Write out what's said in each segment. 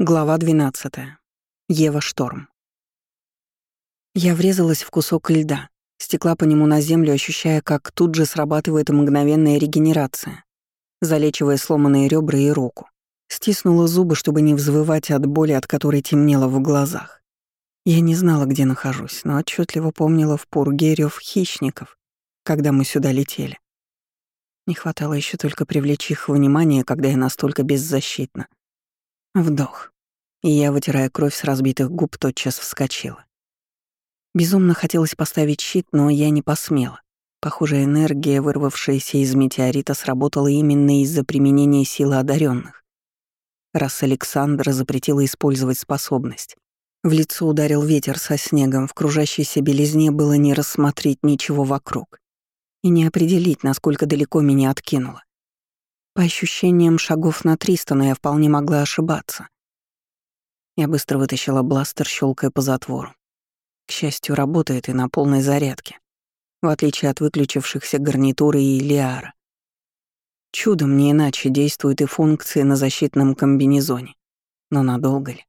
Глава 12. Ева Шторм. Я врезалась в кусок льда, стекла по нему на землю, ощущая, как тут же срабатывает мгновенная регенерация, залечивая сломанные ребра и руку. Стиснула зубы, чтобы не взвывать от боли, от которой темнело в глазах. Я не знала, где нахожусь, но отчетливо помнила в пурге рёв хищников, когда мы сюда летели. Не хватало еще только привлечь их внимание, когда я настолько беззащитна — Вдох. И я, вытирая кровь с разбитых губ, тотчас вскочила. Безумно хотелось поставить щит, но я не посмела. Похоже, энергия, вырвавшаяся из метеорита, сработала именно из-за применения силы одаренных. Раз Александра запретила использовать способность. В лицо ударил ветер со снегом, в кружащейся белизне было не рассмотреть ничего вокруг и не определить, насколько далеко меня откинуло. По ощущениям шагов на триста, но я вполне могла ошибаться. Я быстро вытащила бластер, щелкая по затвору. К счастью, работает и на полной зарядке, в отличие от выключившихся гарнитуры и Лиара. Чудом не иначе действуют и функции на защитном комбинезоне. Но надолго ли?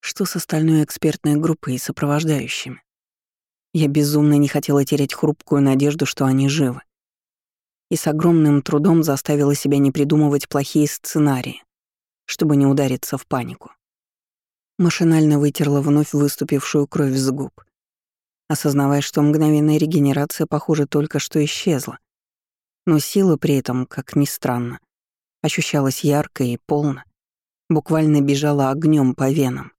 Что с остальной экспертной группой и сопровождающими? Я безумно не хотела терять хрупкую надежду, что они живы и с огромным трудом заставила себя не придумывать плохие сценарии, чтобы не удариться в панику. Машинально вытерла вновь выступившую кровь с губ, осознавая, что мгновенная регенерация, похоже, только что исчезла. Но сила при этом, как ни странно, ощущалась ярко и полно, буквально бежала огнем по венам.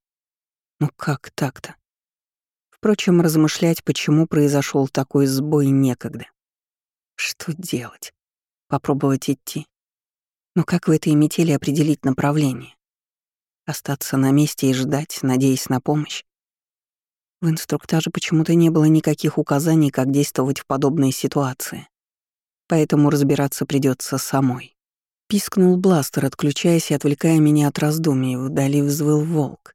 Ну как так-то? Впрочем, размышлять, почему произошел такой сбой, некогда. Что делать? Попробовать идти? Но как в этой метели определить направление? Остаться на месте и ждать, надеясь на помощь? В инструктаже почему-то не было никаких указаний, как действовать в подобной ситуации. Поэтому разбираться придется самой. Пискнул бластер, отключаясь и отвлекая меня от раздумий. Вдали взвыл волк.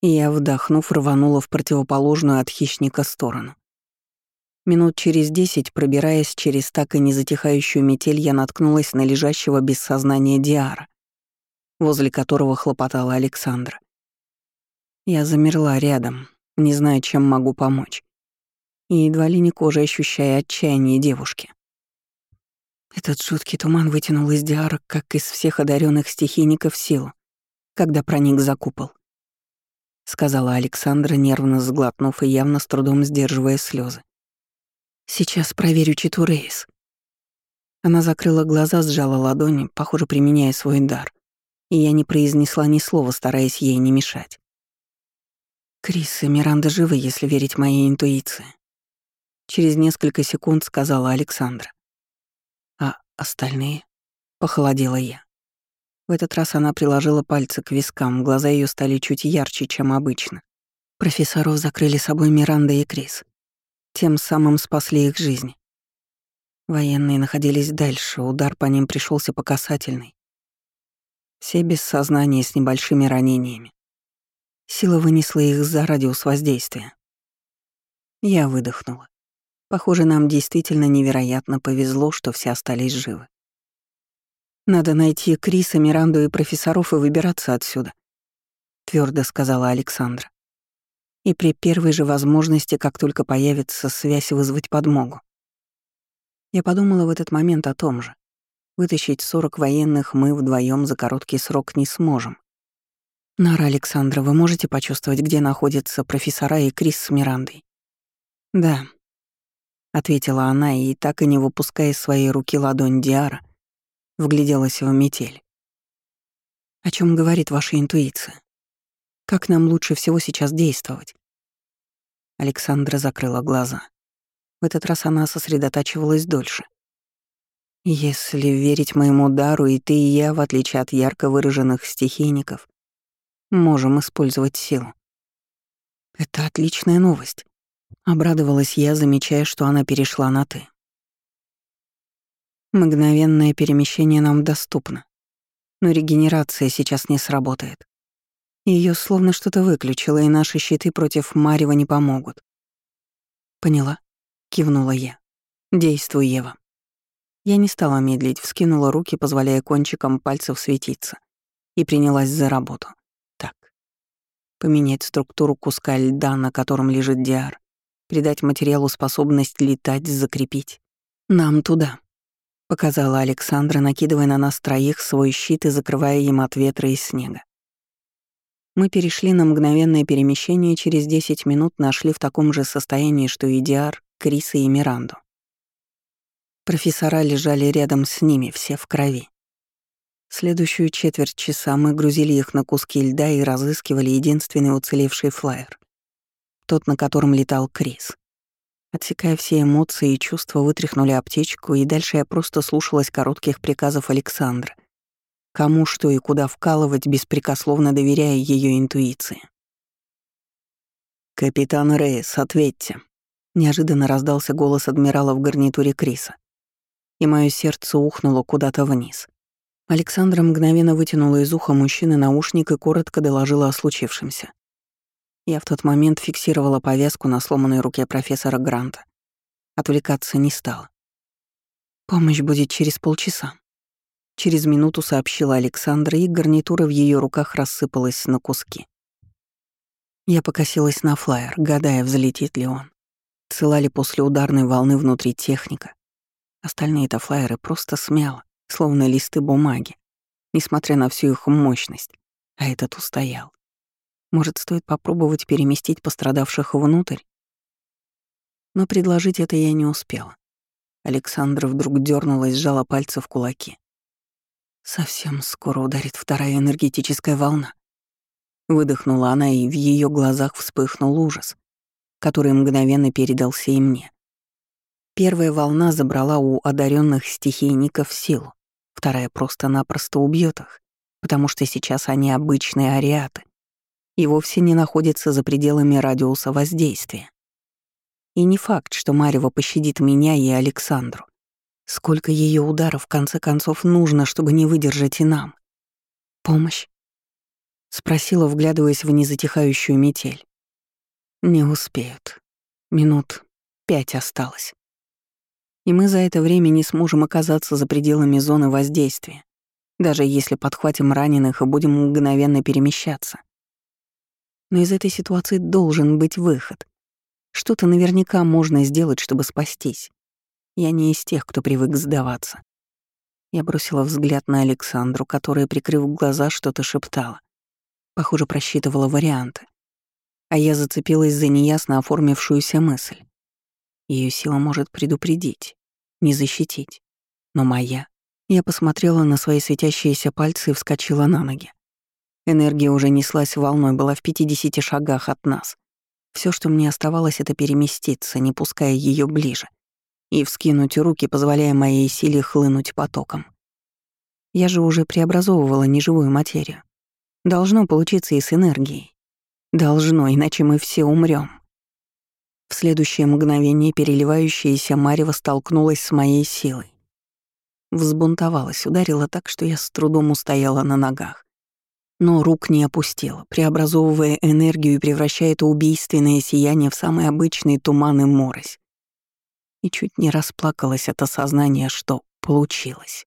И я, вдохнув, рванула в противоположную от хищника сторону. Минут через десять, пробираясь через так и не затихающую метель, я наткнулась на лежащего без сознания Диара, возле которого хлопотала Александра. Я замерла рядом, не зная, чем могу помочь, и едва ли не кожей ощущая отчаяние девушки. Этот жуткий туман вытянул из Диара, как из всех одаренных стихийников, силу, когда проник за купол. Сказала Александра, нервно сглотнув и явно с трудом сдерживая слезы. Сейчас проверю читу Рейс. Она закрыла глаза, сжала ладони, похоже, применяя свой дар, и я не произнесла ни слова, стараясь ей не мешать. Крис и Миранда живы, если верить моей интуиции. Через несколько секунд сказала Александра. А остальные? Похолодела я. В этот раз она приложила пальцы к вискам, глаза ее стали чуть ярче, чем обычно. Профессоров закрыли собой Миранда и Крис. Тем самым спасли их жизни. Военные находились дальше, удар по ним пришелся по касательной. Все без сознания с небольшими ранениями. Сила вынесла их за радиус воздействия. Я выдохнула. Похоже, нам действительно невероятно повезло, что все остались живы. «Надо найти Криса, Миранду и профессоров и выбираться отсюда», — твердо сказала Александра и при первой же возможности, как только появится связь, вызвать подмогу. Я подумала в этот момент о том же. Вытащить 40 военных мы вдвоем за короткий срок не сможем. Нара Александра, вы можете почувствовать, где находятся профессора и Крис с Мирандой? Да, ответила она и, так и не выпуская из своей руки ладонь Диара, вгляделась в метель. О чем говорит ваша интуиция? Как нам лучше всего сейчас действовать? Александра закрыла глаза. В этот раз она сосредотачивалась дольше. Если верить моему дару, и ты, и я, в отличие от ярко выраженных стихийников, можем использовать силу. Это отличная новость. Обрадовалась я, замечая, что она перешла на «ты». Мгновенное перемещение нам доступно, но регенерация сейчас не сработает. Ее словно что-то выключило, и наши щиты против Марева не помогут. «Поняла», — кивнула я. «Действуй, Ева». Я не стала медлить, вскинула руки, позволяя кончикам пальцев светиться. и принялась за работу. Так. Поменять структуру куска льда, на котором лежит диар, придать материалу способность летать, закрепить. «Нам туда», — показала Александра, накидывая на нас троих свой щит и закрывая им от ветра и снега. Мы перешли на мгновенное перемещение и через 10 минут нашли в таком же состоянии, что и Диар, Криса и Миранду. Профессора лежали рядом с ними, все в крови. Следующую четверть часа мы грузили их на куски льда и разыскивали единственный уцелевший флайер. Тот, на котором летал Крис. Отсекая все эмоции и чувства, вытряхнули аптечку, и дальше я просто слушалась коротких приказов Александра, Кому что и куда вкалывать, беспрекословно доверяя ее интуиции. «Капитан Рейс, ответьте!» Неожиданно раздался голос адмирала в гарнитуре Криса. И мое сердце ухнуло куда-то вниз. Александра мгновенно вытянула из уха мужчины наушник и коротко доложила о случившемся. Я в тот момент фиксировала повязку на сломанной руке профессора Гранта. Отвлекаться не стала. «Помощь будет через полчаса», Через минуту сообщила Александра, и гарнитура в ее руках рассыпалась на куски. Я покосилась на флайер, гадая, взлетит ли он. Цела ли после ударной волны внутри техника. Остальные-то флайеры просто смяло, словно листы бумаги, несмотря на всю их мощность. А этот устоял. Может, стоит попробовать переместить пострадавших внутрь? Но предложить это я не успела. Александра вдруг дернулась, сжала пальцы в кулаки. Совсем скоро ударит вторая энергетическая волна. Выдохнула она, и в ее глазах вспыхнул ужас, который мгновенно передался и мне. Первая волна забрала у одаренных стихийников силу, вторая просто-напросто убьет их, потому что сейчас они обычные ариаты и вовсе не находятся за пределами радиуса воздействия. И не факт, что Марева пощадит меня и Александру. Сколько ее ударов в конце концов нужно, чтобы не выдержать и нам? Помощь? Спросила, вглядываясь в незатихающую метель. Не успеют. Минут пять осталось. И мы за это время не сможем оказаться за пределами зоны воздействия, даже если подхватим раненых и будем мгновенно перемещаться. Но из этой ситуации должен быть выход. Что-то наверняка можно сделать, чтобы спастись. Я не из тех, кто привык сдаваться. Я бросила взгляд на Александру, которая, прикрыв глаза, что-то шептала. Похоже, просчитывала варианты. А я зацепилась за неясно оформившуюся мысль. Ее сила может предупредить, не защитить. Но моя... Я посмотрела на свои светящиеся пальцы и вскочила на ноги. Энергия уже неслась волной, была в 50 шагах от нас. Все, что мне оставалось, это переместиться, не пуская ее ближе и вскинуть руки, позволяя моей силе хлынуть потоком. Я же уже преобразовывала неживую материю. Должно получиться и с энергией. Должно, иначе мы все умрем. В следующее мгновение переливающаяся Марева столкнулась с моей силой. Взбунтовалась, ударила так, что я с трудом устояла на ногах. Но рук не опустила, преобразовывая энергию и превращая это убийственное сияние в самый обычный туман и морось и чуть не расплакалась от осознания, что получилось.